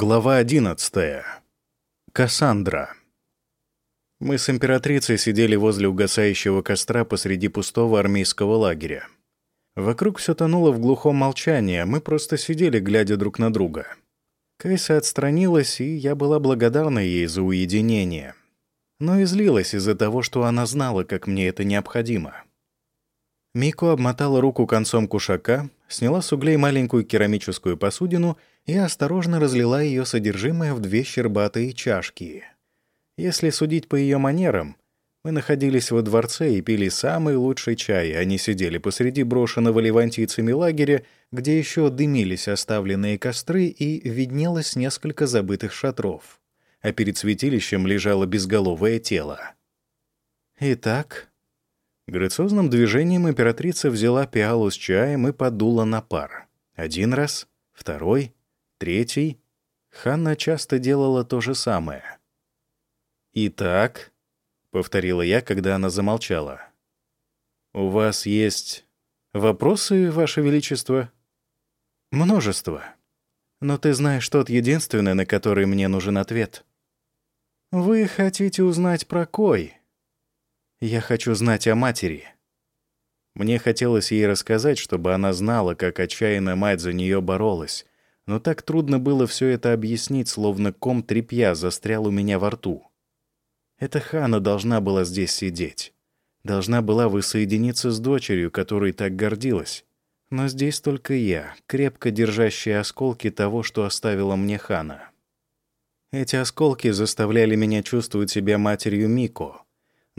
Глава 11. Кассандра. Мы с императрицей сидели возле угасающего костра посреди пустого армейского лагеря. Вокруг все тонуло в глухом молчании, а мы просто сидели, глядя друг на друга. Кайса отстранилась, и я была благодарна ей за уединение. Но и злилась из-за того, что она знала, как мне это необходимо. Мико обмотала руку концом кушака, сняла с углей маленькую керамическую посудину — и осторожно разлила ее содержимое в две щербатые чашки. Если судить по ее манерам, мы находились во дворце и пили самый лучший чай, они сидели посреди брошенного левантийцами лагеря, где еще дымились оставленные костры и виднелось несколько забытых шатров, а перед святилищем лежало безголовое тело. Итак, грациозным движением императрица взяла пиалу с чаем и подула на пар. Один раз, второй — Третий — Ханна часто делала то же самое. «Итак», — повторила я, когда она замолчала, — «у вас есть вопросы, Ваше Величество?» «Множество. Но ты знаешь тот единственный, на который мне нужен ответ. Вы хотите узнать про Кой?» «Я хочу знать о матери». Мне хотелось ей рассказать, чтобы она знала, как отчаянно мать за нее боролась, но так трудно было все это объяснить, словно ком тряпья застрял у меня во рту. Эта Хана должна была здесь сидеть. Должна была воссоединиться с дочерью, которой так гордилась. Но здесь только я, крепко держащий осколки того, что оставила мне Хана. Эти осколки заставляли меня чувствовать себя матерью Мико,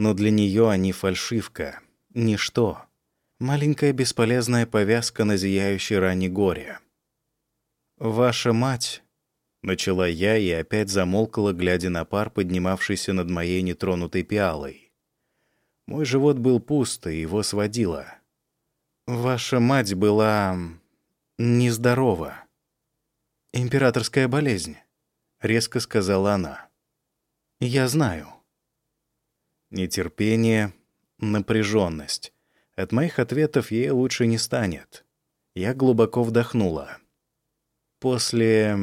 но для нее они фальшивка, ничто. Маленькая бесполезная повязка на зияющей ране горя. «Ваша мать...» — начала я и опять замолкала, глядя на пар, поднимавшийся над моей нетронутой пиалой. Мой живот был пуст, и его сводило. «Ваша мать была... нездорова. Императорская болезнь», — резко сказала она. «Я знаю». Нетерпение, напряженность. От моих ответов ей лучше не станет. Я глубоко вдохнула. После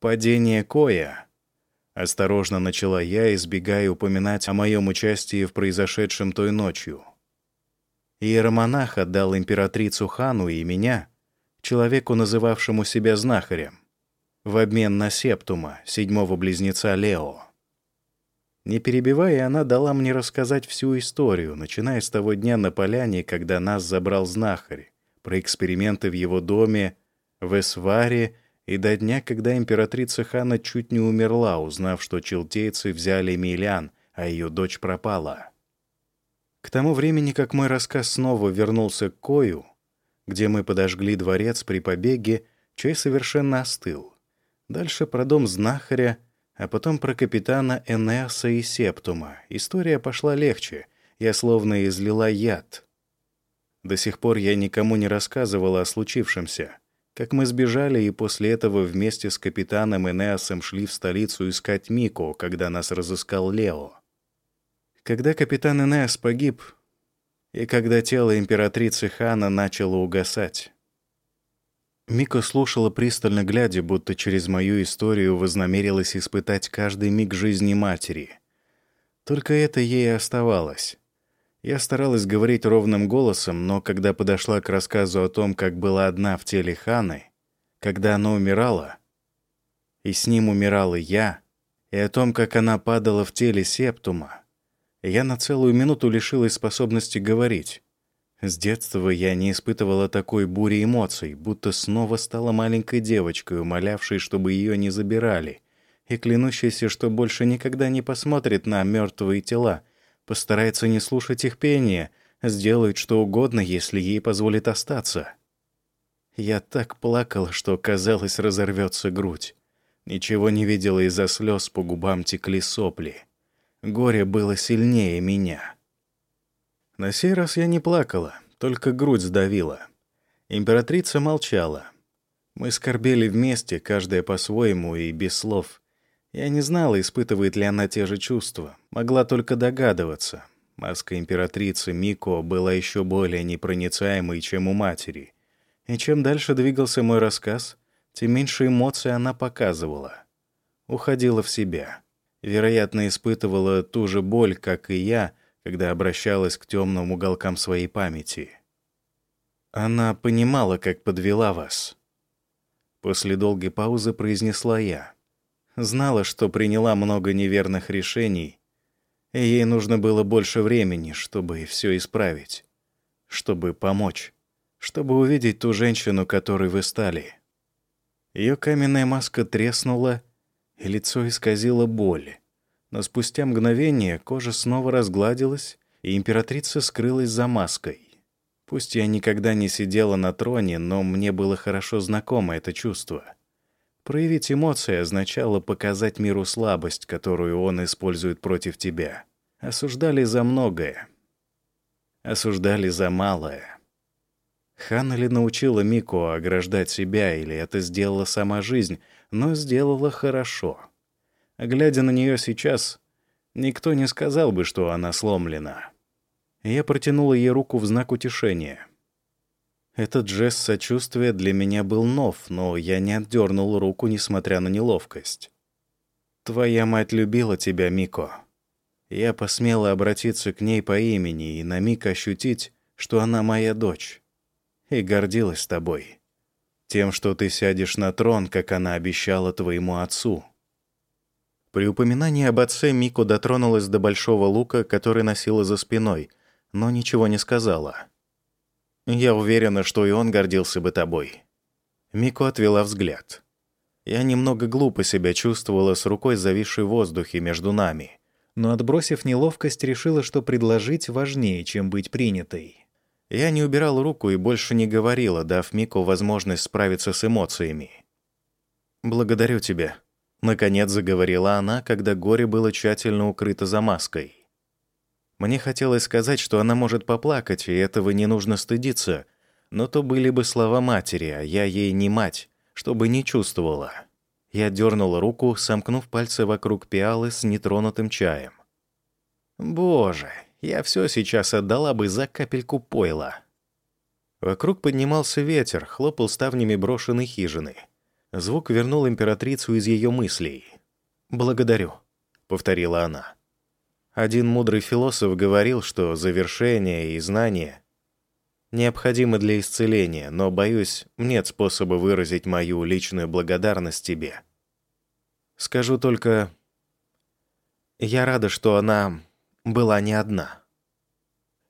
падения Коя осторожно начала я, избегая упоминать о моем участии в произошедшем той ночью. Иеромонах отдал императрицу Хану и меня, человеку, называвшему себя знахарем, в обмен на септума, седьмого близнеца Лео. Не перебивая, она дала мне рассказать всю историю, начиная с того дня на поляне, когда нас забрал знахарь, про эксперименты в его доме, в Эсваре и до дня, когда императрица Хана чуть не умерла, узнав, что челтейцы взяли Милян, а ее дочь пропала. К тому времени, как мой рассказ снова вернулся к Кою, где мы подожгли дворец при побеге, чай совершенно остыл. Дальше про дом знахаря, а потом про капитана Энеаса и Септума. История пошла легче, я словно излила яд. До сих пор я никому не рассказывала о случившемся — как мы сбежали и после этого вместе с капитаном Энеасом шли в столицу искать Мико, когда нас разыскал Лео. Когда капитан Энеас погиб, и когда тело императрицы Хана начало угасать. Мико слушала пристально глядя, будто через мою историю вознамерилась испытать каждый миг жизни матери. Только это ей и оставалось. Я старалась говорить ровным голосом, но когда подошла к рассказу о том, как была одна в теле Ханы, когда она умирала, и с ним умирала я, и о том, как она падала в теле Септума, я на целую минуту лишилась способности говорить. С детства я не испытывала такой бури эмоций, будто снова стала маленькой девочкой, умолявшей, чтобы ее не забирали, и клянущейся, что больше никогда не посмотрит на мертвые тела — постарается не слушать их пения, сделает что угодно, если ей позволит остаться. Я так плакала, что, казалось, разорвется грудь. Ничего не видела из-за слез, по губам текли сопли. Горе было сильнее меня. На сей раз я не плакала, только грудь сдавила. Императрица молчала. Мы скорбели вместе, каждая по-своему и без слов. Я не знала, испытывает ли она те же чувства. Могла только догадываться. Маска императрицы Мико была еще более непроницаемой, чем у матери. И чем дальше двигался мой рассказ, тем меньше эмоций она показывала. Уходила в себя. Вероятно, испытывала ту же боль, как и я, когда обращалась к темным уголкам своей памяти. Она понимала, как подвела вас. После долгой паузы произнесла я. Знала, что приняла много неверных решений, и ей нужно было больше времени, чтобы все исправить, чтобы помочь, чтобы увидеть ту женщину, которой вы стали. Ее каменная маска треснула, и лицо исказило боль. Но спустя мгновение кожа снова разгладилась, и императрица скрылась за маской. Пусть я никогда не сидела на троне, но мне было хорошо знакомо это чувство. Проявить эмоции означало показать миру слабость, которую он использует против тебя. Осуждали за многое. Осуждали за малое. Ханна ли научила Мику ограждать себя, или это сделала сама жизнь, но сделала хорошо. Глядя на нее сейчас, никто не сказал бы, что она сломлена. Я протянула ей руку в знак утешения — этот жест сочувствия для меня был нов, но я не отдернул руку, несмотря на неловкость. «Твоя мать любила тебя, Мико». Я посмела обратиться к ней по имени и на миг ощутить, что она моя дочь. И гордилась тобой. Тем, что ты сядешь на трон, как она обещала твоему отцу. При упоминании об отце Мико дотронулась до большого лука, который носила за спиной, но ничего не сказала. Я уверена, что и он гордился бы тобой». Мико отвела взгляд. Я немного глупо себя чувствовала с рукой, зависшей в воздухе между нами, но, отбросив неловкость, решила, что предложить важнее, чем быть принятой. Я не убирала руку и больше не говорила, дав Мико возможность справиться с эмоциями. «Благодарю тебя», — наконец заговорила она, когда горе было тщательно укрыто за маской. Мне хотелось сказать, что она может поплакать, и этого не нужно стыдиться, но то были бы слова матери, а я ей не мать, чтобы не чувствовала. Я дернула руку, сомкнув пальцы вокруг пиалы с нетронутым чаем. «Боже, я все сейчас отдала бы за капельку пойла». Вокруг поднимался ветер, хлопал ставнями брошенной хижины. Звук вернул императрицу из ее мыслей. «Благодарю», — повторила она. Один мудрый философ говорил, что завершение и знание необходимы для исцеления, но, боюсь, нет способа выразить мою личную благодарность тебе. Скажу только, я рада, что она была не одна.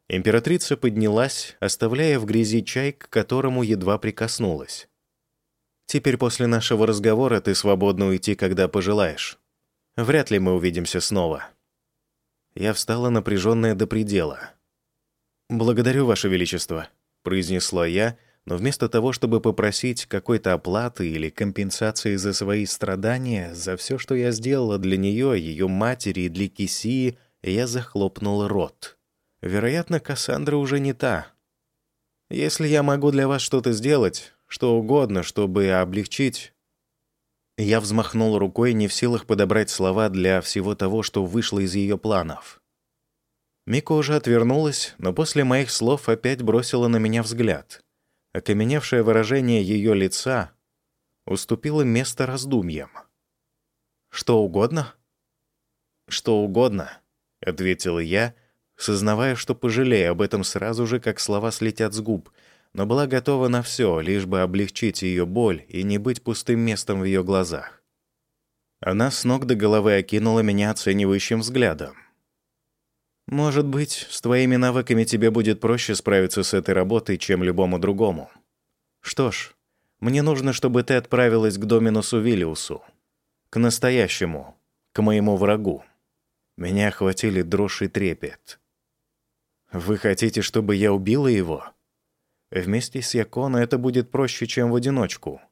Императрица поднялась, оставляя в грязи чай, к которому едва прикоснулась. «Теперь после нашего разговора ты свободно уйти, когда пожелаешь. Вряд ли мы увидимся снова». Я встала напряженная до предела. «Благодарю, Ваше Величество», — произнесла я, но вместо того, чтобы попросить какой-то оплаты или компенсации за свои страдания, за все, что я сделала для нее, ее матери и для Кисии, я захлопнула рот. Вероятно, Кассандра уже не та. Если я могу для вас что-то сделать, что угодно, чтобы облегчить я взмахнул рукой, не в силах подобрать слова для всего того, что вышло из ее планов. Мика уже отвернулась, но после моих слов опять бросила на меня взгляд. Окаменевшее выражение ее лица уступило место раздумьям. «Что угодно?» «Что угодно», — ответила я, сознавая, что пожалею об этом сразу же, как слова слетят с губ — но была готова на все, лишь бы облегчить ее боль и не быть пустым местом в ее глазах. Она с ног до головы окинула меня оценивающим взглядом. «Может быть, с твоими навыками тебе будет проще справиться с этой работой, чем любому другому. Что ж, мне нужно, чтобы ты отправилась к Доминусу Виллиусу. К настоящему, к моему врагу». Меня охватили дрожь и трепет. «Вы хотите, чтобы я убила его?» Вместе с Яконо это будет проще, чем в одиночку.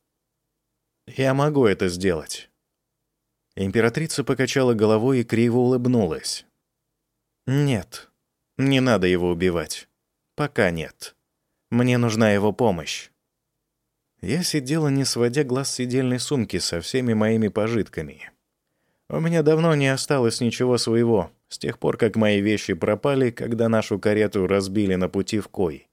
Я могу это сделать. Императрица покачала головой и криво улыбнулась. Нет, не надо его убивать. Пока нет. Мне нужна его помощь. Я сидела, не сводя глаз с сидельной сумки со всеми моими пожитками. У меня давно не осталось ничего своего, с тех пор, как мои вещи пропали, когда нашу карету разбили на пути в Кой.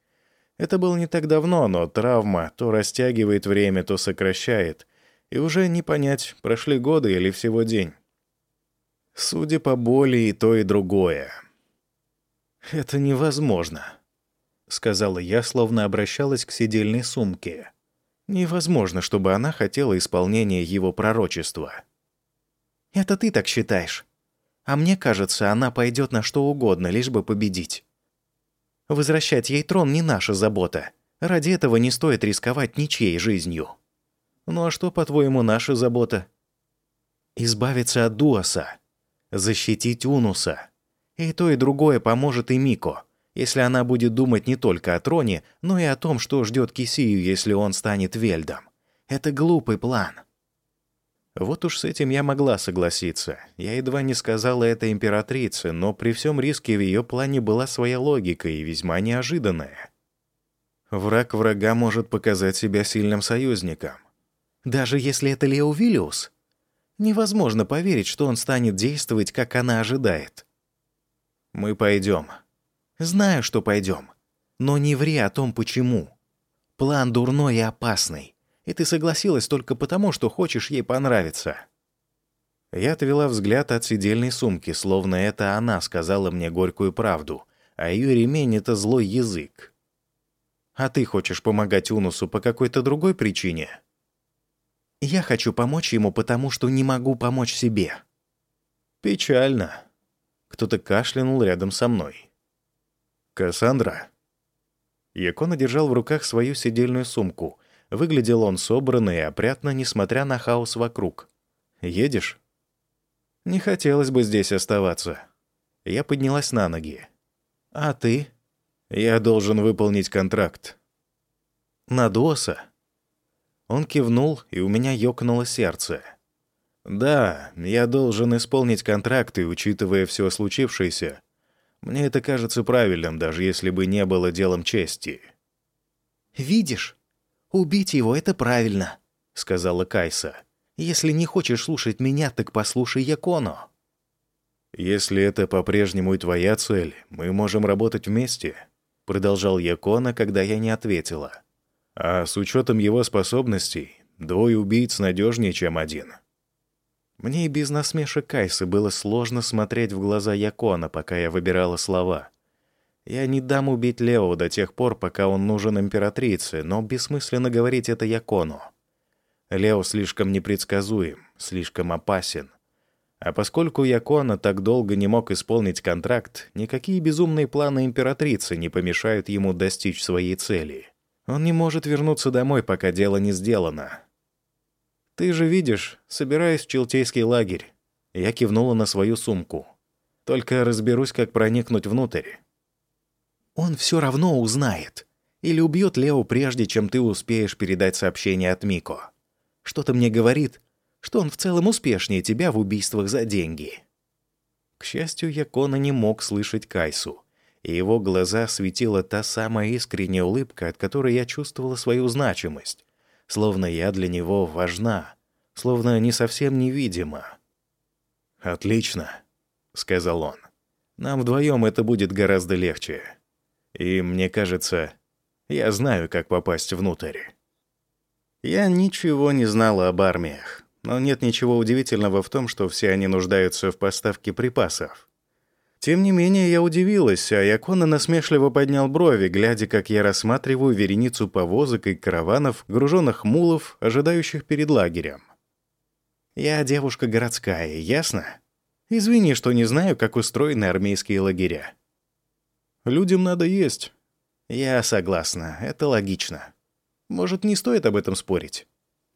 Это было не так давно, но травма то растягивает время, то сокращает, И уже не понять, прошли годы или всего день. Судя по боли, и то, и другое. «Это невозможно», — сказала я, словно обращалась к сидельной сумке. «Невозможно, чтобы она хотела исполнения его пророчества». «Это ты так считаешь. А мне кажется, она пойдет на что угодно, лишь бы победить. Возвращать ей трон не наша забота. Ради этого не стоит рисковать ничьей жизнью. Ну а что, по-твоему, наша забота? Избавиться от Дуаса. Защитить Унуса. И то, и другое поможет и Мико, если она будет думать не только о троне, но и о том, что ждет Кисию, если он станет Вельдом. Это глупый план. Вот уж с этим я могла согласиться. Я едва не сказала это императрице, но при всем риске в ее плане была своя логика и весьма неожиданная. Враг врага может показать себя сильным союзником. Даже если это Лео Виллиус, невозможно поверить, что он станет действовать, как она ожидает. Мы пойдем. Знаю, что пойдем. Но не ври о том, почему. План дурной и опасный и ты согласилась только потому, что хочешь ей понравиться». Я отвела взгляд от сидельной сумки, словно это она сказала мне горькую правду, а ее ремень — это злой язык. «А ты хочешь помогать Унусу по какой-то другой причине?» «Я хочу помочь ему, потому что не могу помочь себе». «Печально». Кто-то кашлянул рядом со мной. «Кассандра?» Якона держал в руках свою сидельную сумку — Выглядел он собранно и опрятно, несмотря на хаос вокруг. «Едешь?» «Не хотелось бы здесь оставаться». Я поднялась на ноги. «А ты?» «Я должен выполнить контракт». «На Доса?» Он кивнул, и у меня ёкнуло сердце. «Да, я должен исполнить контракт, и, учитывая все случившееся, мне это кажется правильным, даже если бы не было делом чести». «Видишь?» «Убить его — это правильно», — сказала Кайса. «Если не хочешь слушать меня, так послушай Яконо». «Если это по-прежнему и твоя цель, мы можем работать вместе», — продолжал Якона, когда я не ответила. «А с учетом его способностей, двое убийц надежнее, чем один». Мне и без насмешек Кайсы было сложно смотреть в глаза Якона, пока я выбирала слова — я не дам убить Лео до тех пор, пока он нужен императрице, но бессмысленно говорить это Якону. Лео слишком непредсказуем, слишком опасен. А поскольку Якона так долго не мог исполнить контракт, никакие безумные планы императрицы не помешают ему достичь своей цели. Он не может вернуться домой, пока дело не сделано. «Ты же видишь, собираюсь в Челтейский лагерь». Я кивнула на свою сумку. «Только разберусь, как проникнуть внутрь». Он все равно узнает. Или убьет Лео прежде, чем ты успеешь передать сообщение от Мико. Что-то мне говорит, что он в целом успешнее тебя в убийствах за деньги. К счастью, Якона не мог слышать Кайсу, и его глаза светила та самая искренняя улыбка, от которой я чувствовала свою значимость, словно я для него важна, словно не совсем невидима. «Отлично», — сказал он. «Нам вдвоем это будет гораздо легче». И мне кажется, я знаю, как попасть внутрь. Я ничего не знала об армиях, но нет ничего удивительного в том, что все они нуждаются в поставке припасов. Тем не менее, я удивилась, а Якона насмешливо поднял брови, глядя, как я рассматриваю вереницу повозок и караванов, груженных мулов, ожидающих перед лагерем. Я девушка городская, ясно? Извини, что не знаю, как устроены армейские лагеря. Людям надо есть. Я согласна, это логично. Может, не стоит об этом спорить?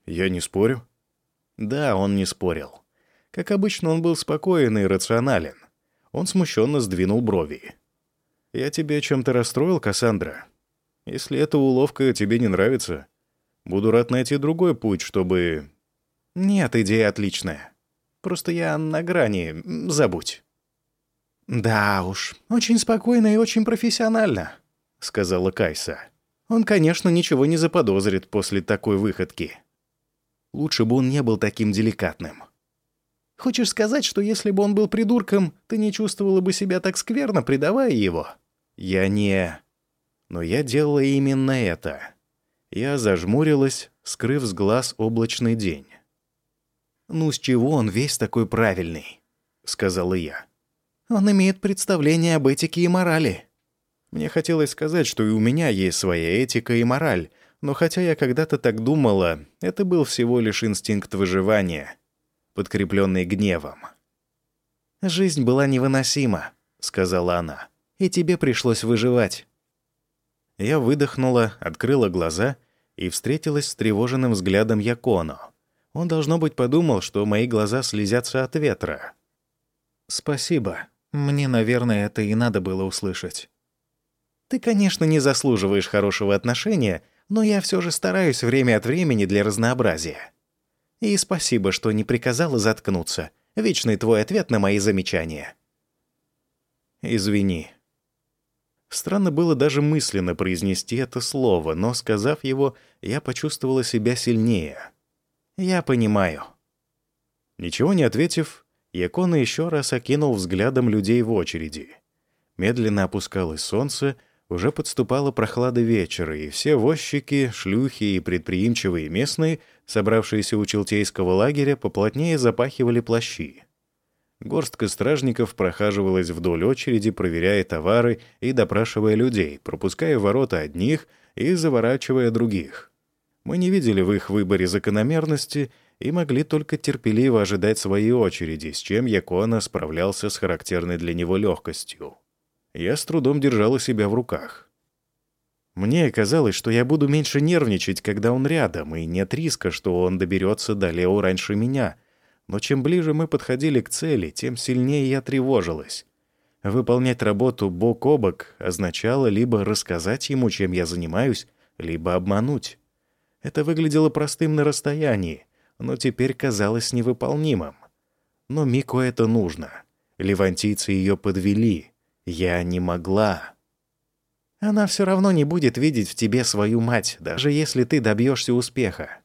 Я не спорю. Да, он не спорил. Как обычно, он был спокоен и рационален. Он смущенно сдвинул брови. «Я тебя чем-то расстроил, Кассандра? Если эта уловка тебе не нравится, буду рад найти другой путь, чтобы...» «Нет, идея отличная. Просто я на грани. Забудь». «Да уж, очень спокойно и очень профессионально», — сказала Кайса. «Он, конечно, ничего не заподозрит после такой выходки. Лучше бы он не был таким деликатным. Хочешь сказать, что если бы он был придурком, ты не чувствовала бы себя так скверно, предавая его?» «Я не...» Но я делала именно это. Я зажмурилась, скрыв с глаз облачный день. «Ну с чего он весь такой правильный?» — сказала я. «Он имеет представление об этике и морали». Мне хотелось сказать, что и у меня есть своя этика и мораль, но хотя я когда-то так думала, это был всего лишь инстинкт выживания, подкрепленный гневом. «Жизнь была невыносима», — сказала она, — «и тебе пришлось выживать». Я выдохнула, открыла глаза и встретилась с тревоженным взглядом Яконо. Он, должно быть, подумал, что мои глаза слезятся от ветра. «Спасибо. Мне, наверное, это и надо было услышать». «Ты, конечно, не заслуживаешь хорошего отношения, но я все же стараюсь время от времени для разнообразия. И спасибо, что не приказала заткнуться. Вечный твой ответ на мои замечания». «Извини». Странно было даже мысленно произнести это слово, но, сказав его, я почувствовала себя сильнее. «Я понимаю». Ничего не ответив, Якона еще раз окинул взглядом людей в очереди. Медленно опускалось солнце, уже подступала прохлада вечера, и все возчики, шлюхи и предприимчивые местные, собравшиеся у Челтейского лагеря, поплотнее запахивали плащи. Горстка стражников прохаживалась вдоль очереди, проверяя товары и допрашивая людей, пропуская ворота одних и заворачивая других. Мы не видели в их выборе закономерности и могли только терпеливо ожидать своей очереди, с чем Якона справлялся с характерной для него легкостью. Я с трудом держала себя в руках. Мне казалось, что я буду меньше нервничать, когда он рядом, и нет риска, что он доберется до Лео раньше меня. Но чем ближе мы подходили к цели, тем сильнее я тревожилась. Выполнять работу бок о бок означало либо рассказать ему, чем я занимаюсь, либо обмануть. Это выглядело простым на расстоянии, но теперь казалось невыполнимым. Но Мику это нужно. Левантийцы ее подвели — я не могла. Она все равно не будет видеть в тебе свою мать, даже если ты добьешься успеха.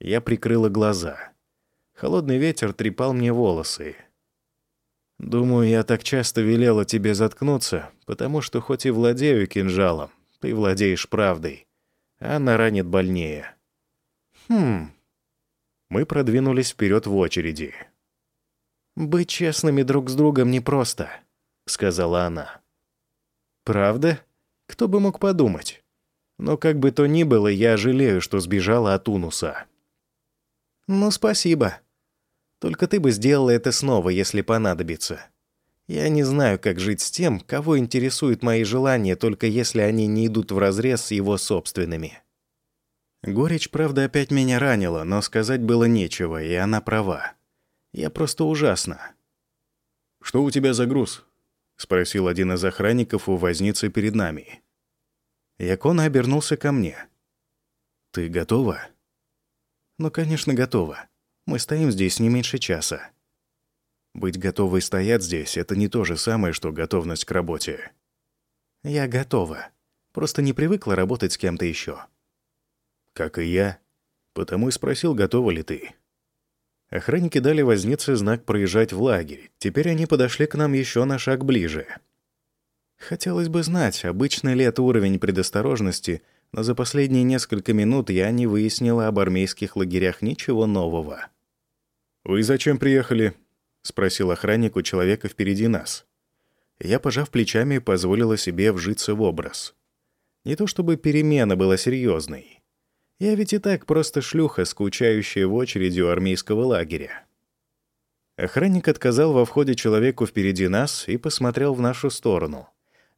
Я прикрыла глаза. Холодный ветер трепал мне волосы. Думаю, я так часто велела тебе заткнуться, потому что хоть и владею кинжалом, ты владеешь правдой. Она ранит больнее. Хм. Мы продвинулись вперед в очереди. Быть честными друг с другом непросто. — сказала она. «Правда? Кто бы мог подумать? Но как бы то ни было, я жалею, что сбежала от Унуса». «Ну, спасибо. Только ты бы сделала это снова, если понадобится. Я не знаю, как жить с тем, кого интересуют мои желания, только если они не идут вразрез с его собственными». Горечь, правда, опять меня ранила, но сказать было нечего, и она права. Я просто ужасна. «Что у тебя за груз?» — спросил один из охранников у возницы перед нами. Якона обернулся ко мне. «Ты готова?» «Ну, конечно, готова. Мы стоим здесь не меньше часа». «Быть готовой стоять здесь — это не то же самое, что готовность к работе». «Я готова. Просто не привыкла работать с кем-то еще». «Как и я. Потому и спросил, готова ли ты». Охранники дали вознице знак проезжать в лагерь. Теперь они подошли к нам еще на шаг ближе. Хотелось бы знать, обычный ли это уровень предосторожности, но за последние несколько минут я не выяснила об армейских лагерях ничего нового. «Вы зачем приехали?» — спросил охранник у человека впереди нас. Я, пожав плечами, позволила себе вжиться в образ. Не то чтобы перемена была серьезной. Я ведь и так просто шлюха, скучающая в очереди у армейского лагеря. Охранник отказал во входе человеку впереди нас и посмотрел в нашу сторону.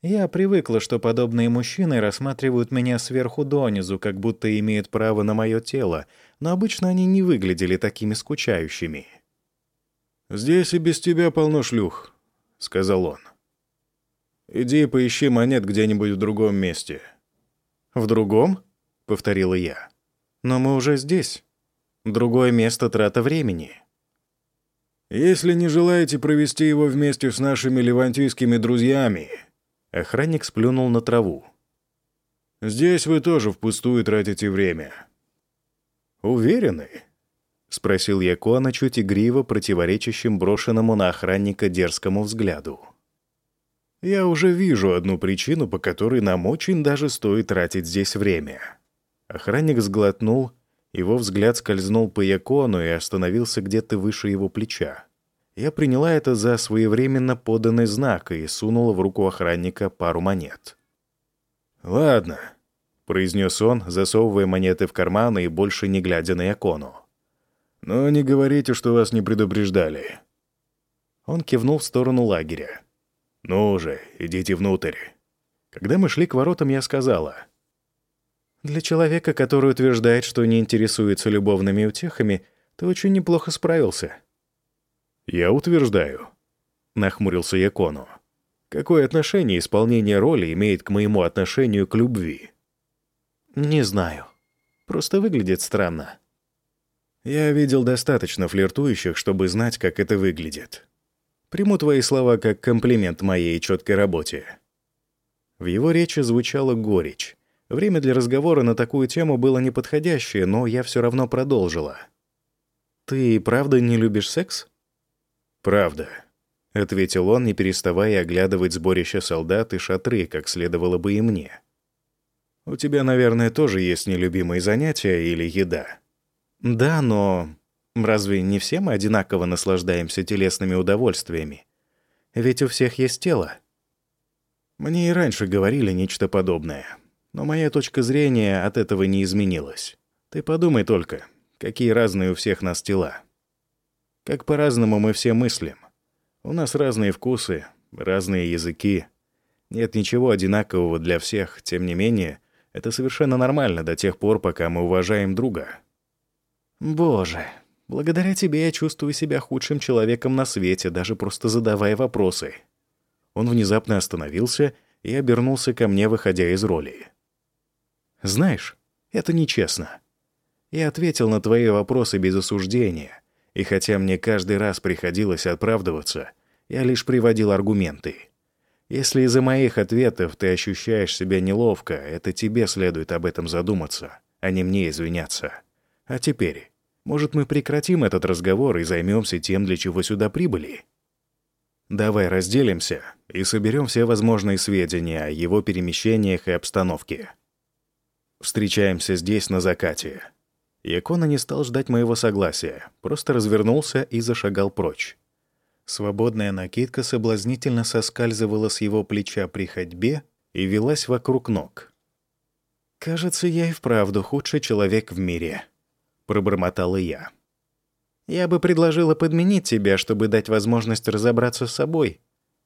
Я привыкла, что подобные мужчины рассматривают меня сверху донизу, как будто имеют право на мое тело, но обычно они не выглядели такими скучающими. «Здесь и без тебя полно шлюх», — сказал он. «Иди поищи монет где-нибудь в другом месте». «В другом?» — повторила я. Но мы уже здесь. Другое место — трата времени. Если не желаете провести его вместе с нашими левантийскими друзьями, охранник сплюнул на траву. Здесь вы тоже впустую тратите время. Уверены? спросил я Куана чуть игриво, противоречащим брошенному на охранника дерзкому взгляду. Я уже вижу одну причину, по которой нам очень даже стоит тратить здесь время. Охранник сглотнул Его взгляд скользнул по Якону и остановился где-то выше его плеча. Я приняла это за своевременно поданный знак и сунула в руку охранника пару монет. «Ладно», — произнес он, засовывая монеты в карман и больше не глядя на Якону. «Но не говорите, что вас не предупреждали». Он кивнул в сторону лагеря. «Ну же, идите внутрь». Когда мы шли к воротам, я сказала. «Для человека, который утверждает, что не интересуется любовными утехами, ты очень неплохо справился». «Я утверждаю», — нахмурился Якону. «Какое отношение исполнение роли имеет к моему отношению к любви?» «Не знаю. Просто выглядит странно». «Я видел достаточно флиртующих, чтобы знать, как это выглядит. Приму твои слова как комплимент моей четкой работе». В его речи звучала горечь. Время для разговора на такую тему было неподходящее, но я все равно продолжила. «Ты правда не любишь секс?» «Правда», — ответил он, не переставая оглядывать сборище солдат и шатры, как следовало бы и мне. «У тебя, наверное, тоже есть нелюбимые занятия или еда?» «Да, но разве не все мы одинаково наслаждаемся телесными удовольствиями? Ведь у всех есть тело». Мне и раньше говорили нечто подобное, но моя точка зрения от этого не изменилась. Ты подумай только, какие разные у всех нас тела. Как по-разному мы все мыслим. У нас разные вкусы, разные языки. Нет ничего одинакового для всех, тем не менее, это совершенно нормально до тех пор, пока мы уважаем друга. Боже, благодаря тебе я чувствую себя худшим человеком на свете, даже просто задавая вопросы. Он внезапно остановился и обернулся ко мне, выходя из роли. «Знаешь, это нечестно. Я ответил на твои вопросы без осуждения, и хотя мне каждый раз приходилось оправдываться, я лишь приводил аргументы. Если из-за моих ответов ты ощущаешь себя неловко, это тебе следует об этом задуматься, а не мне извиняться. А теперь, может, мы прекратим этот разговор и займемся тем, для чего сюда прибыли? Давай разделимся и соберем все возможные сведения о его перемещениях и обстановке. Встречаемся здесь на закате. Якона не стал ждать моего согласия, просто развернулся и зашагал прочь. Свободная накидка соблазнительно соскальзывала с его плеча при ходьбе и велась вокруг ног. «Кажется, я и вправду худший человек в мире», — пробормотала я. «Я бы предложила подменить тебя, чтобы дать возможность разобраться с собой.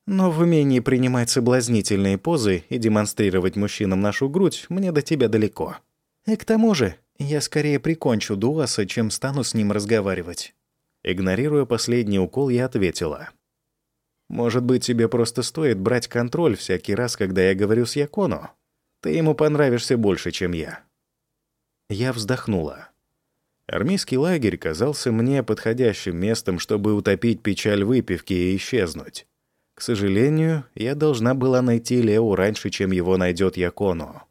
Но в умении принимать соблазнительные позы и демонстрировать мужчинам нашу грудь мне до тебя далеко. И к тому же я скорее прикончу Дуаса, чем стану с ним разговаривать. Игнорируя последний укол, я ответила. «Может быть, тебе просто стоит брать контроль всякий раз, когда я говорю с Якону? Ты ему понравишься больше, чем я». Я вздохнула. Армейский лагерь казался мне подходящим местом, чтобы утопить печаль выпивки и исчезнуть. К сожалению, я должна была найти Лео раньше, чем его найдет Якону.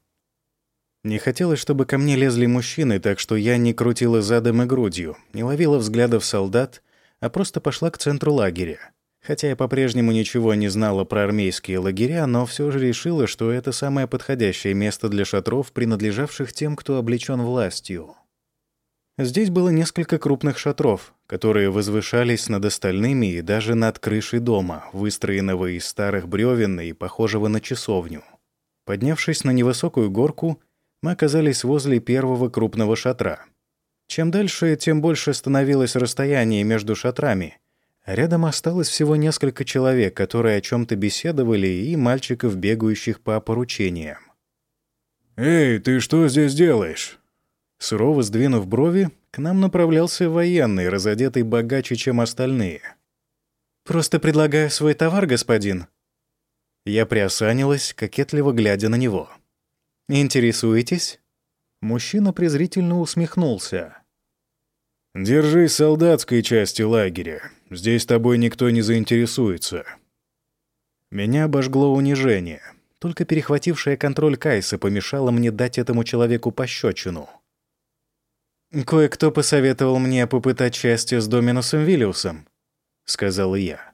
Не хотелось, чтобы ко мне лезли мужчины, так что я не крутила задом и грудью, не ловила взглядов солдат, а просто пошла к центру лагеря. Хотя я по-прежнему ничего не знала про армейские лагеря, но все же решила, что это самое подходящее место для шатров, принадлежавших тем, кто облечен властью. Здесь было несколько крупных шатров, которые возвышались над остальными и даже над крышей дома, выстроенного из старых бревен и похожего на часовню. Поднявшись на невысокую горку, мы оказались возле первого крупного шатра. Чем дальше, тем больше становилось расстояние между шатрами. Рядом осталось всего несколько человек, которые о чем-то беседовали, и мальчиков, бегающих по поручениям. «Эй, ты что здесь делаешь?» Сурово сдвинув брови, к нам направлялся военный, разодетый богаче, чем остальные. «Просто предлагаю свой товар, господин». Я приосанилась, кокетливо глядя на него. «Интересуетесь?» Мужчина презрительно усмехнулся. «Держись солдатской части лагеря. Здесь тобой никто не заинтересуется». Меня обожгло унижение. Только перехватившая контроль Кайса помешала мне дать этому человеку пощечину. «Кое-кто посоветовал мне попытать счастье с Доминусом Виллиусом», — сказала я.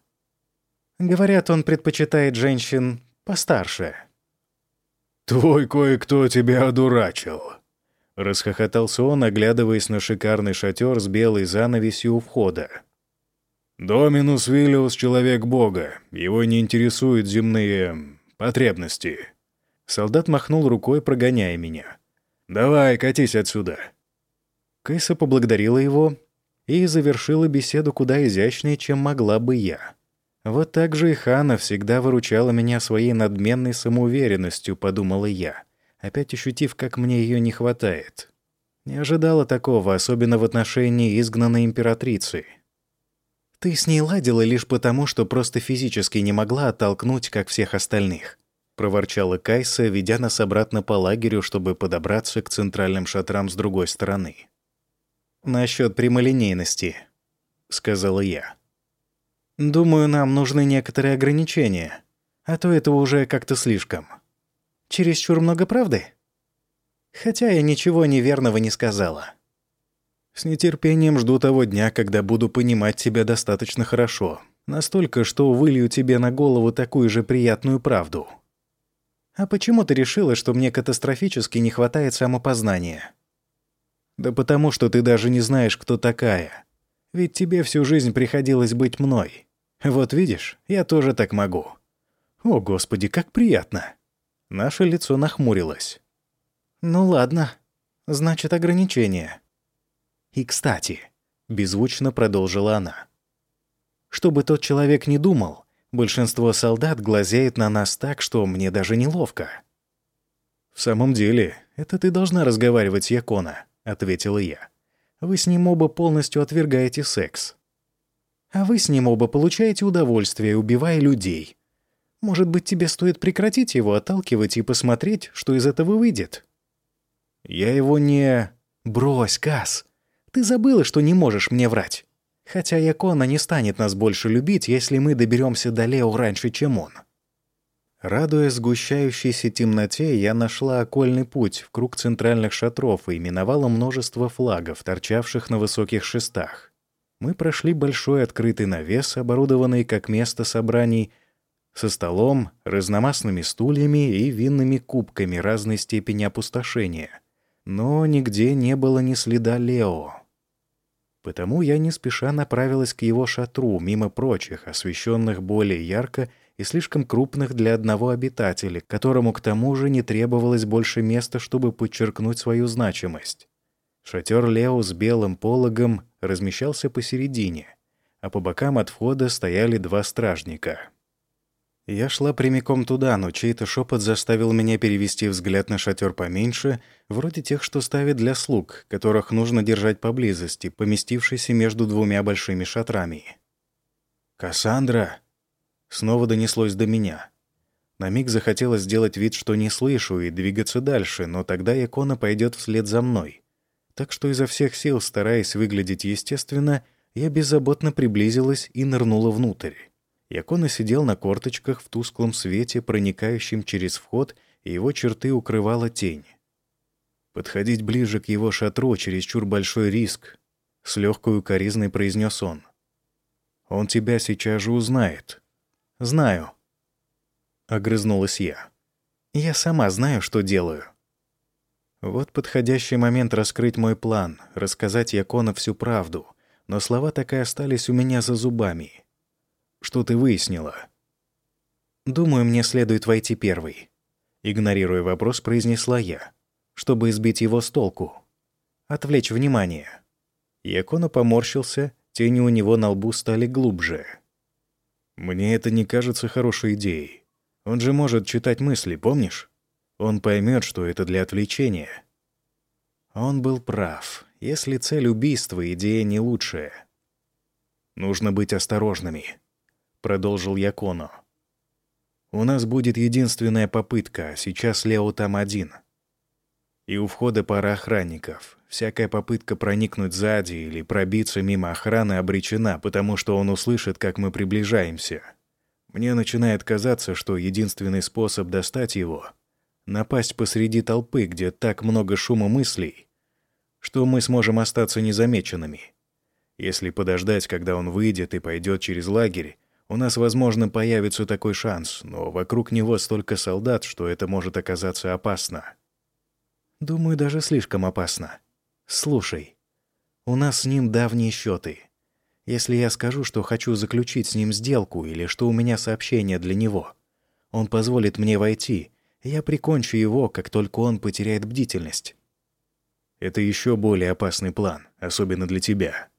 «Говорят, он предпочитает женщин постарше». «Твой кое-кто тебя одурачил», — Расхохотался он, оглядываясь на шикарный шатер с белой занавесью у входа. «Доминус Виллиус — человек Бога. Его не интересуют земные потребности». Солдат махнул рукой, прогоняя меня. «Давай, катись отсюда». Кайса поблагодарила его и завершила беседу куда изящнее, чем могла бы я. Вот так же и Хана всегда выручала меня своей надменной самоуверенностью, подумала я, опять ощутив, как мне ее не хватает. Не ожидала такого, особенно в отношении изгнанной императрицы. Ты с ней ладила лишь потому, что просто физически не могла оттолкнуть, как всех остальных. Проворчала Кайса, ведя нас обратно по лагерю, чтобы подобраться к центральным шатрам с другой стороны. «Насчет прямолинейности», — сказала я. Думаю, нам нужны некоторые ограничения, а то это уже как-то слишком. Чересчур много правды? Хотя я ничего неверного не сказала. С нетерпением жду того дня, когда буду понимать тебя достаточно хорошо. Настолько, что вылью тебе на голову такую же приятную правду. А почему ты решила, что мне катастрофически не хватает самопознания? Да потому что ты даже не знаешь, кто такая. Ведь тебе всю жизнь приходилось быть мной. Вот видишь, я тоже так могу. О, Господи, как приятно. Наше лицо нахмурилось. Ну ладно, значит, ограничение. И, кстати, беззвучно продолжила она. Чтобы тот человек не думал, большинство солдат глазеет на нас так, что мне даже неловко. «В самом деле, это ты должна разговаривать с Якона», — ответила я. «Вы с ним оба полностью отвергаете секс. А вы с ним оба получаете удовольствие, убивая людей. Может быть, тебе стоит прекратить его отталкивать и посмотреть, что из этого выйдет? Я его не... Брось, Кас. Ты забыла, что не можешь мне врать. Хотя Якона не станет нас больше любить, если мы доберемся до Лео раньше, чем он. Радуясь сгущающейся темноте, я нашла окольный путь в круг центральных шатров и миновала множество флагов, торчавших на высоких шестах мы прошли большой открытый навес, оборудованный как место собраний, со столом, разномастными стульями и винными кубками разной степени опустошения. Но нигде не было ни следа Лео. Потому я не спеша направилась к его шатру, мимо прочих, освещенных более ярко и слишком крупных для одного обитателя, которому к тому же не требовалось больше места, чтобы подчеркнуть свою значимость. Шатер Лео с белым пологом размещался посередине, а по бокам от входа стояли два стражника. Я шла прямиком туда, но чей-то шепот заставил меня перевести взгляд на шатер поменьше, вроде тех, что ставят для слуг, которых нужно держать поблизости, поместившийся между двумя большими шатрами. «Кассандра!» Снова донеслось до меня. На миг захотелось сделать вид, что не слышу, и двигаться дальше, но тогда икона пойдет вслед за мной. Так что изо всех сил, стараясь выглядеть естественно, я беззаботно приблизилась и нырнула внутрь. Якона сидел на корточках в тусклом свете, проникающем через вход, и его черты укрывала тень. Подходить ближе к его шатру чересчур большой риск, с легкой укоризной произнес он. Он тебя сейчас же узнает. Знаю. Огрызнулась я. Я сама знаю, что делаю. Вот подходящий момент раскрыть мой план, рассказать Якона всю правду, но слова так и остались у меня за зубами. Что ты выяснила? Думаю, мне следует войти первый. Игнорируя вопрос, произнесла я, чтобы избить его с толку. Отвлечь внимание. Якона поморщился, тени у него на лбу стали глубже. Мне это не кажется хорошей идеей. Он же может читать мысли, помнишь? Он поймет, что это для отвлечения. Он был прав. Если цель убийства, идея не лучшая. «Нужно быть осторожными», — продолжил Яконо. «У нас будет единственная попытка, а сейчас Лео там один. И у входа пара охранников. Всякая попытка проникнуть сзади или пробиться мимо охраны обречена, потому что он услышит, как мы приближаемся. Мне начинает казаться, что единственный способ достать его — напасть посреди толпы, где так много шума мыслей, что мы сможем остаться незамеченными. Если подождать, когда он выйдет и пойдет через лагерь, у нас, возможно, появится такой шанс, но вокруг него столько солдат, что это может оказаться опасно. Думаю, даже слишком опасно. Слушай, у нас с ним давние счеты. Если я скажу, что хочу заключить с ним сделку или что у меня сообщение для него, он позволит мне войти, и я прикончу его, как только он потеряет бдительность. Это еще более опасный план, особенно для тебя.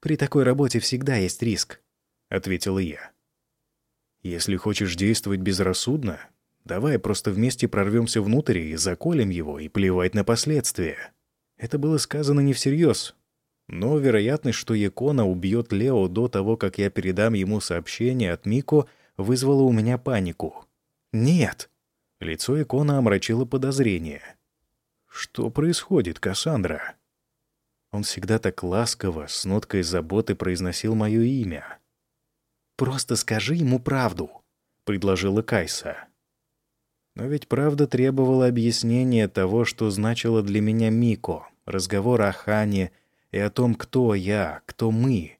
При такой работе всегда есть риск, ответила я. Если хочешь действовать безрассудно, давай просто вместе прорвемся внутрь и заколем его, и плевать на последствия. Это было сказано не всерьез, но вероятность, что Якона убьет Лео до того, как я передам ему сообщение от Мико, вызвала у меня панику. «Нет!» Лицо Икона омрачило подозрение. «Что происходит, Кассандра?» Он всегда так ласково, с ноткой заботы произносил мое имя. «Просто скажи ему правду», — предложила Кайса. Но ведь правда требовала объяснения того, что значило для меня Мико, разговор о Хане и о том, кто я, кто мы.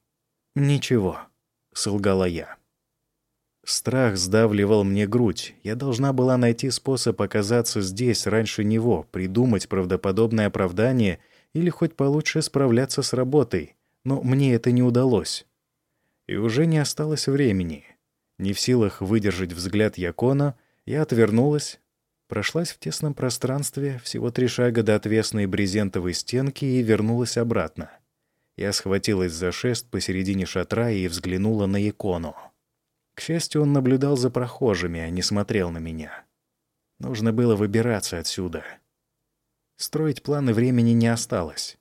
«Ничего», — солгала я. Страх сдавливал мне грудь. Я должна была найти способ оказаться здесь раньше него, придумать правдоподобное оправдание или хоть получше справляться с работой. Но мне это не удалось. И уже не осталось времени. Не в силах выдержать взгляд Якона, я отвернулась, прошлась в тесном пространстве, всего три шага до отвесной брезентовой стенки и вернулась обратно. Я схватилась за шест посередине шатра и взглянула на икону. К счастью, он наблюдал за прохожими, а не смотрел на меня. Нужно было выбираться отсюда. Строить планы времени не осталось.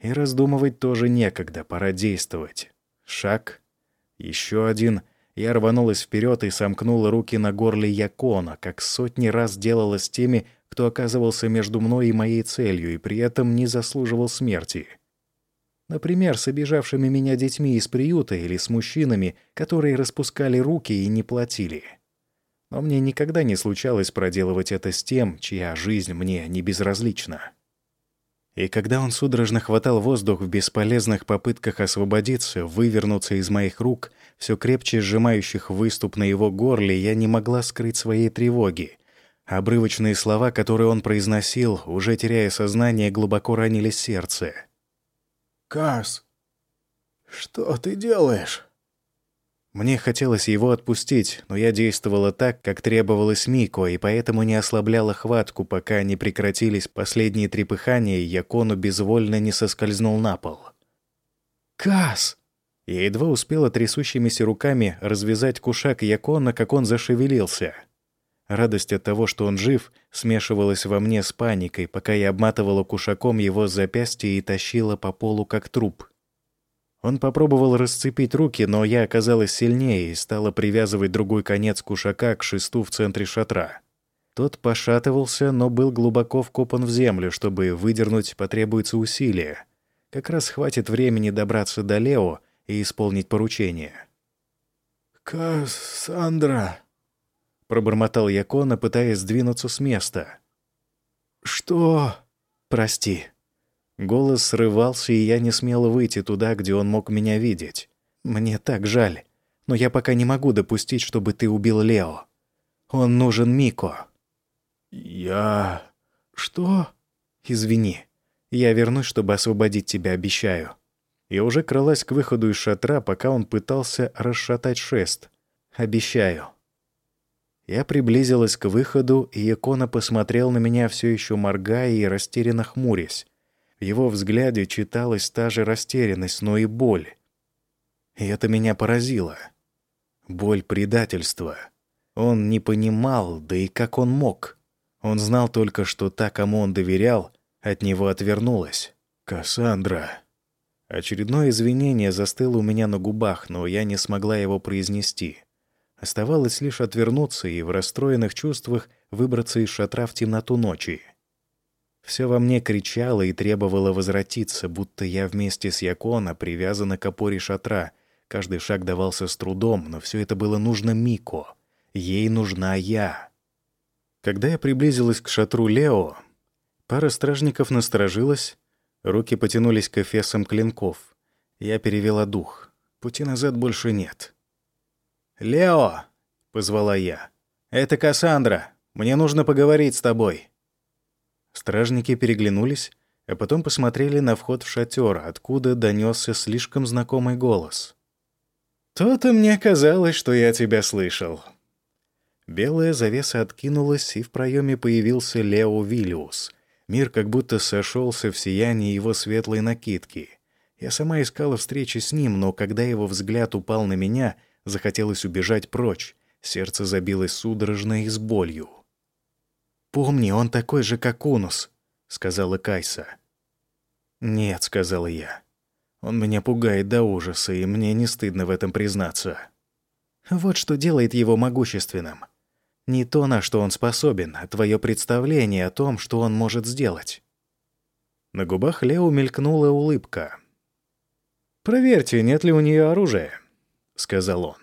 И раздумывать тоже некогда, пора действовать. Шаг, еще один — я рванулась вперед и сомкнула руки на горле Якона, как сотни раз делала с теми, кто оказывался между мной и моей целью, и при этом не заслуживал смерти. Например, с обижавшими меня детьми из приюта или с мужчинами, которые распускали руки и не платили. Но мне никогда не случалось проделывать это с тем, чья жизнь мне не безразлична. И когда он судорожно хватал воздух в бесполезных попытках освободиться, вывернуться из моих рук, все крепче сжимающих выступ на его горле, я не могла скрыть своей тревоги. Обрывочные слова, которые он произносил, уже теряя сознание, глубоко ранили сердце. «Кас, что ты делаешь?» Мне хотелось его отпустить, но я действовала так, как требовалось Мико, и поэтому не ослабляла хватку, пока не прекратились последние трепыхания, и Якону безвольно не соскользнул на пол. «Кас!» Я едва успела трясущимися руками развязать кушак Якона, как он зашевелился. Радость от того, что он жив, смешивалась во мне с паникой, пока я обматывала кушаком его запястье и тащила по полу, как труп. Он попробовал расцепить руки, но я оказалась сильнее и стала привязывать другой конец кушака к шесту в центре шатра. Тот пошатывался, но был глубоко вкопан в землю, чтобы выдернуть потребуется усилие. Как раз хватит времени добраться до Лео и исполнить поручение. «Кассандра», — пробормотал Якона, пытаясь сдвинуться с места. «Что?» «Прости», Голос срывался, и я не смела выйти туда, где он мог меня видеть. «Мне так жаль, но я пока не могу допустить, чтобы ты убил Лео. Он нужен Мико». «Я... что?» «Извини. Я вернусь, чтобы освободить тебя, обещаю». Я уже кралась к выходу из шатра, пока он пытался расшатать шест. «Обещаю». Я приблизилась к выходу, и Якона посмотрел на меня все еще моргая и растерянно хмурясь. В его взгляде читалась та же растерянность, но и боль. И это меня поразило. Боль предательства. Он не понимал, да и как он мог. Он знал только, что та, кому он доверял, от него отвернулась. «Кассандра». Очередное извинение застыло у меня на губах, но я не смогла его произнести. Оставалось лишь отвернуться и в расстроенных чувствах выбраться из шатра в темноту ночи. Все во мне кричало и требовало возвратиться, будто я вместе с Якона привязана к опоре шатра. Каждый шаг давался с трудом, но все это было нужно Мико. Ей нужна я. Когда я приблизилась к шатру Лео, пара стражников насторожилась, руки потянулись к эфесам клинков. Я перевела дух. Пути назад больше нет. «Лео!» — позвала я. «Это Кассандра. Мне нужно поговорить с тобой». Стражники переглянулись, а потом посмотрели на вход в шатер, откуда донесся слишком знакомый голос. «То-то мне казалось, что я тебя слышал». Белая завеса откинулась, и в проеме появился Лео Виллиус. Мир как будто сошелся в сиянии его светлой накидки. Я сама искала встречи с ним, но когда его взгляд упал на меня, захотелось убежать прочь. Сердце забилось судорожно и с болью. «Помни, он такой же, как Унус», — сказала Кайса. «Нет», — сказала я. «Он меня пугает до ужаса, и мне не стыдно в этом признаться». Вот что делает его могущественным. Не то, на что он способен, а твое представление о том, что он может сделать. На губах Лео мелькнула улыбка. «Проверьте, нет ли у нее оружия», — сказал он.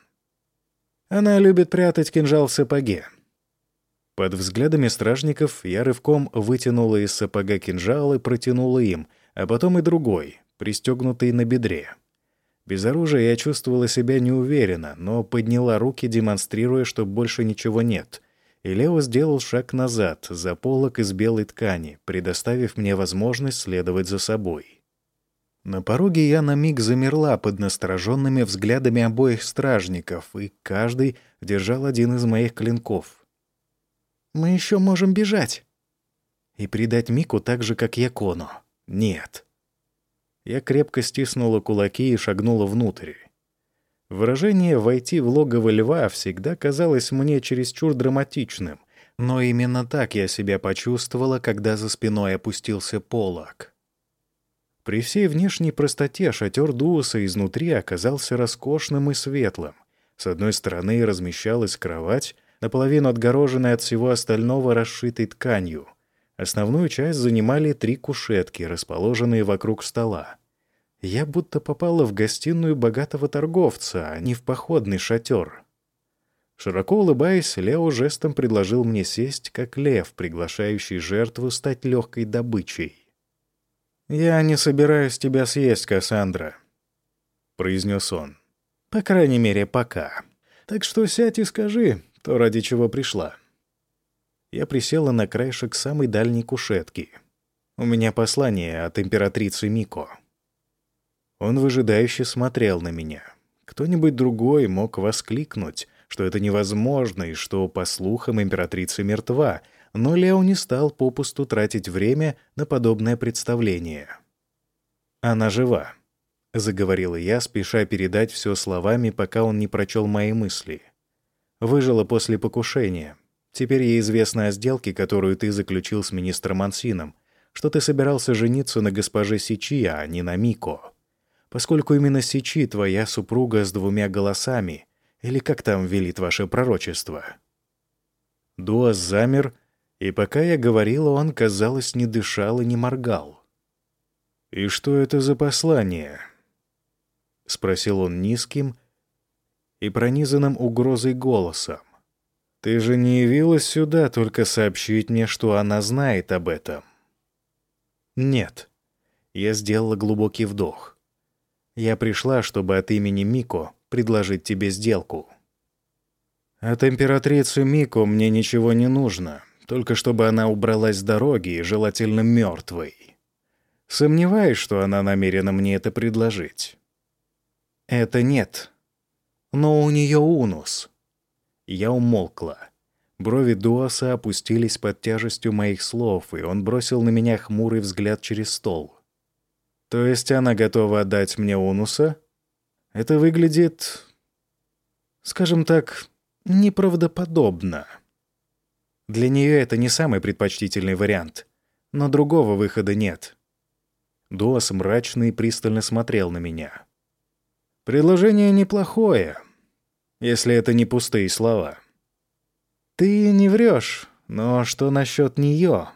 «Она любит прятать кинжал в сапоге». Под взглядами стражников я рывком вытянула из сапога кинжал и протянула им, а потом и другой, пристегнутый на бедре. Без оружия я чувствовала себя неуверенно, но подняла руки, демонстрируя, что больше ничего нет. И Лео сделал шаг назад, за полок из белой ткани, предоставив мне возможность следовать за собой. На пороге я на миг замерла под настороженными взглядами обоих стражников, и каждый держал один из моих клинков. «Мы еще можем бежать!» «И предать Мику так же, как Якону?» «Нет!» Я крепко стиснула кулаки и шагнула внутрь. Выражение «войти в логово льва» всегда казалось мне чересчур драматичным, но именно так я себя почувствовала, когда за спиной опустился полог. При всей внешней простоте шатер Дууса изнутри оказался роскошным и светлым. С одной стороны размещалась кровать, наполовину отгороженная от всего остального расшитой тканью. Основную часть занимали три кушетки, расположенные вокруг стола. Я будто попала в гостиную богатого торговца, а не в походный шатер. Широко улыбаясь, Лео жестом предложил мне сесть, как лев, приглашающий жертву стать легкой добычей. «Я не собираюсь тебя съесть, Кассандра», — произнес он. «По крайней мере, пока. Так что сядь и скажи, то ради чего пришла». Я присела на краешек самой дальней кушетки. «У меня послание от императрицы Мико». Он выжидающе смотрел на меня. Кто-нибудь другой мог воскликнуть, что это невозможно и что, по слухам, императрица мертва, но Лео не стал попусту тратить время на подобное представление. «Она жива», — заговорила я, спеша передать все словами, пока он не прочел мои мысли. «Выжила после покушения. Теперь ей известно о сделке, которую ты заключил с министром Ансином, что ты собирался жениться на госпоже Сичи, а не на Мико поскольку именно Сичи твоя супруга с двумя голосами, или как там велит ваше пророчество?» Дуас замер, и пока я говорила, он, казалось, не дышал и не моргал. «И что это за послание?» — спросил он низким и пронизанным угрозой голосом. «Ты же не явилась сюда только сообщить мне, что она знает об этом?» «Нет». Я сделала глубокий вдох. Я пришла, чтобы от имени Мико предложить тебе сделку. От императрицы Мико мне ничего не нужно, только чтобы она убралась с дороги желательно мертвой. Сомневаюсь, что она намерена мне это предложить. Это нет. Но у нее унус. Я умолкла. Брови Дуаса опустились под тяжестью моих слов, и он бросил на меня хмурый взгляд через стол. То есть она готова отдать мне Унуса? Это выглядит, скажем так, неправдоподобно. Для нее это не самый предпочтительный вариант, но другого выхода нет. Дуас мрачно и пристально смотрел на меня. «Предложение неплохое, если это не пустые слова. Ты не врешь, но что насчет нее?»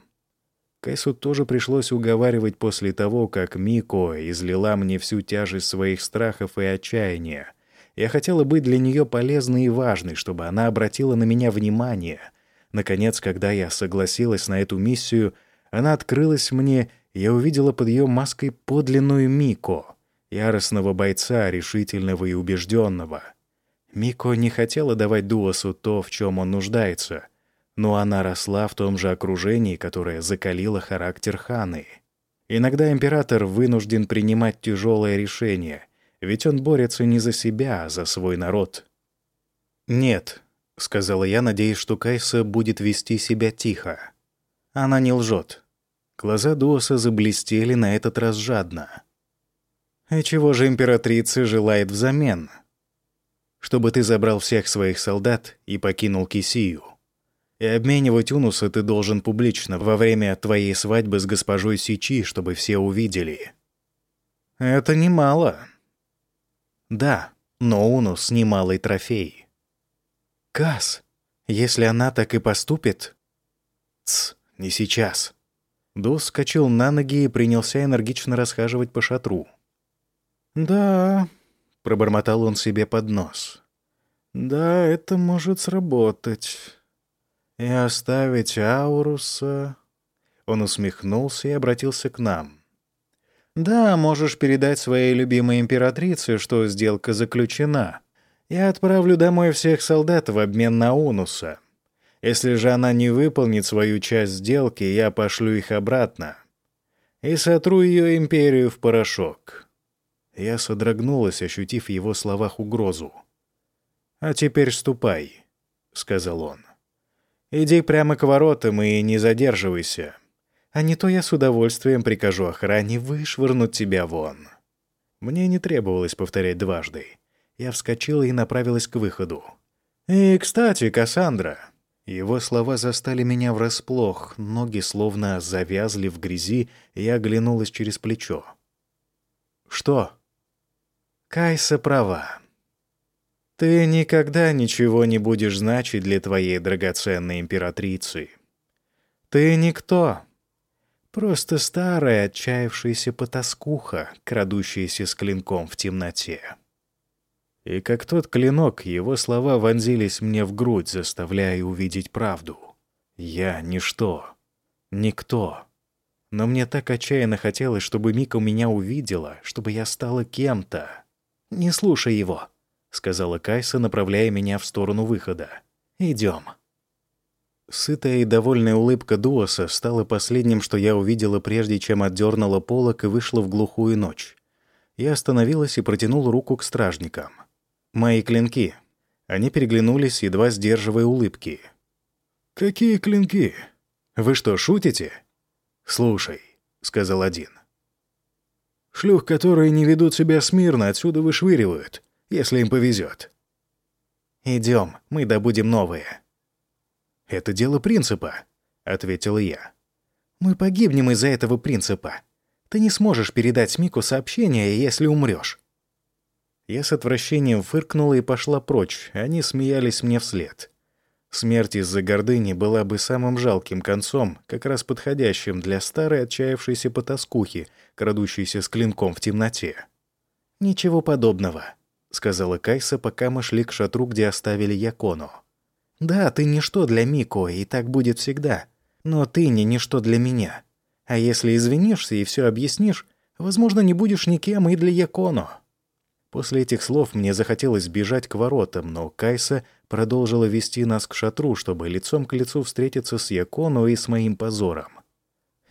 Кайсу тоже пришлось уговаривать после того, как Мико излила мне всю тяжесть своих страхов и отчаяния. Я хотела быть для нее полезной и важной, чтобы она обратила на меня внимание. Наконец, когда я согласилась на эту миссию, она открылась мне, и я увидела под ее маской подлинную Мико, яростного бойца, решительного и убежденного. Мико не хотела давать Дуасу то, в чем он нуждается, но она росла в том же окружении, которое закалило характер Ханы. Иногда император вынужден принимать тяжелое решение, ведь он борется не за себя, а за свой народ. «Нет», — сказала я, надеясь, что Кайса будет вести себя тихо. Она не лжет. Глаза Дуоса заблестели на этот раз жадно. «И чего же императрица желает взамен?» «Чтобы ты забрал всех своих солдат и покинул Кисию. И обменивать Унуса ты должен публично во время твоей свадьбы с госпожой Сичи, чтобы все увидели». «Это немало». «Да, но Унус — немалый трофей». «Кас, если она так и поступит...» «Тсс, не сейчас». Дус скачал на ноги и принялся энергично расхаживать по шатру. «Да», — пробормотал он себе под нос. «Да, это может сработать. И оставить Ауруса...» Он усмехнулся и обратился к нам. «Да, можешь передать своей любимой императрице, что сделка заключена. Я отправлю домой всех солдат в обмен на Унуса. Если же она не выполнит свою часть сделки, я пошлю их обратно и сотру ее империю в порошок». Я содрогнулась, ощутив в его словах угрозу. «А теперь ступай», — сказал он. «Иди прямо к воротам и не задерживайся. А не то я с удовольствием прикажу охране вышвырнуть тебя вон». Мне не требовалось повторять дважды. Я вскочила и направилась к выходу. «И, кстати, Кассандра...» Его слова застали меня врасплох, ноги словно завязли в грязи, и я оглянулась через плечо. «Что?» Кайса права. Ты никогда ничего не будешь значить для твоей драгоценной императрицы. Ты никто. Просто старая, отчаявшаяся потаскуха, крадущаяся с клинком в темноте. И как тот клинок, его слова вонзились мне в грудь, заставляя увидеть правду. Я ничто. Никто. Но мне так отчаянно хотелось, чтобы Мика меня увидела, чтобы я стала кем-то. «Не слушай его», — сказала Кайса, направляя меня в сторону выхода. «Идем». Сытая и довольная улыбка Дуоса стала последним, что я увидела, прежде чем отдернула полок и вышла в глухую ночь. Я остановилась и протянула руку к стражникам. «Мои клинки». Они переглянулись, едва сдерживая улыбки. «Какие клинки?» «Вы что, шутите?» «Слушай», — сказал один. Шлюх, которые не ведут себя смирно, отсюда вышвыривают, если им повезет. Идем, мы добудем новые. Это дело принципа, ответила я. Мы погибнем из-за этого принципа. Ты не сможешь передать Мику сообщение, если умрешь. Я с отвращением фыркнула и пошла прочь, они смеялись мне вслед. Смерть из-за гордыни была бы самым жалким концом, как раз подходящим для старой отчаявшейся потаскухи, крадущейся с клинком в темноте. «Ничего подобного», — сказала Кайса, пока мы шли к шатру, где оставили Якону. «Да, ты ничто для Мико, и так будет всегда. Но ты не ничто для меня. А если извинишься и все объяснишь, возможно, не будешь никем и для Яконо». После этих слов мне захотелось бежать к воротам, но Кайса продолжила вести нас к шатру, чтобы лицом к лицу встретиться с Якону и с моим позором.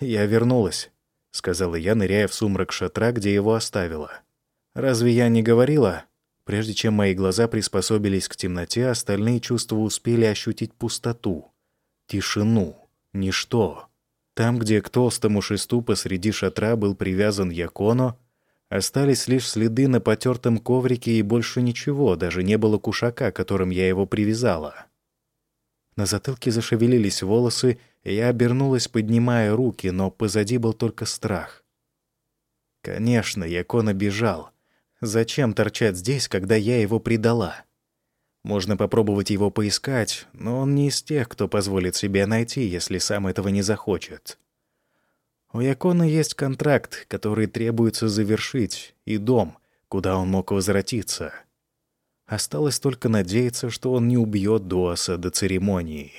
«Я вернулась», — сказала я, ныряя в сумрак шатра, где его оставила. «Разве я не говорила?» Прежде чем мои глаза приспособились к темноте, остальные чувства успели ощутить пустоту, тишину, ничто. Там, где к толстому шесту посреди шатра был привязан Яконо, Остались лишь следы на потертом коврике и больше ничего, даже не было кушака, которым я его привязала. На затылке зашевелились волосы, и я обернулась, поднимая руки, но позади был только страх. Конечно, Якона бежал. Зачем торчать здесь, когда я его предала? Можно попробовать его поискать, но он не из тех, кто позволит себе найти, если сам этого не захочет. У Якона есть контракт, который требуется завершить, и дом, куда он мог возвратиться. Осталось только надеяться, что он не убьет Дуаса до церемонии.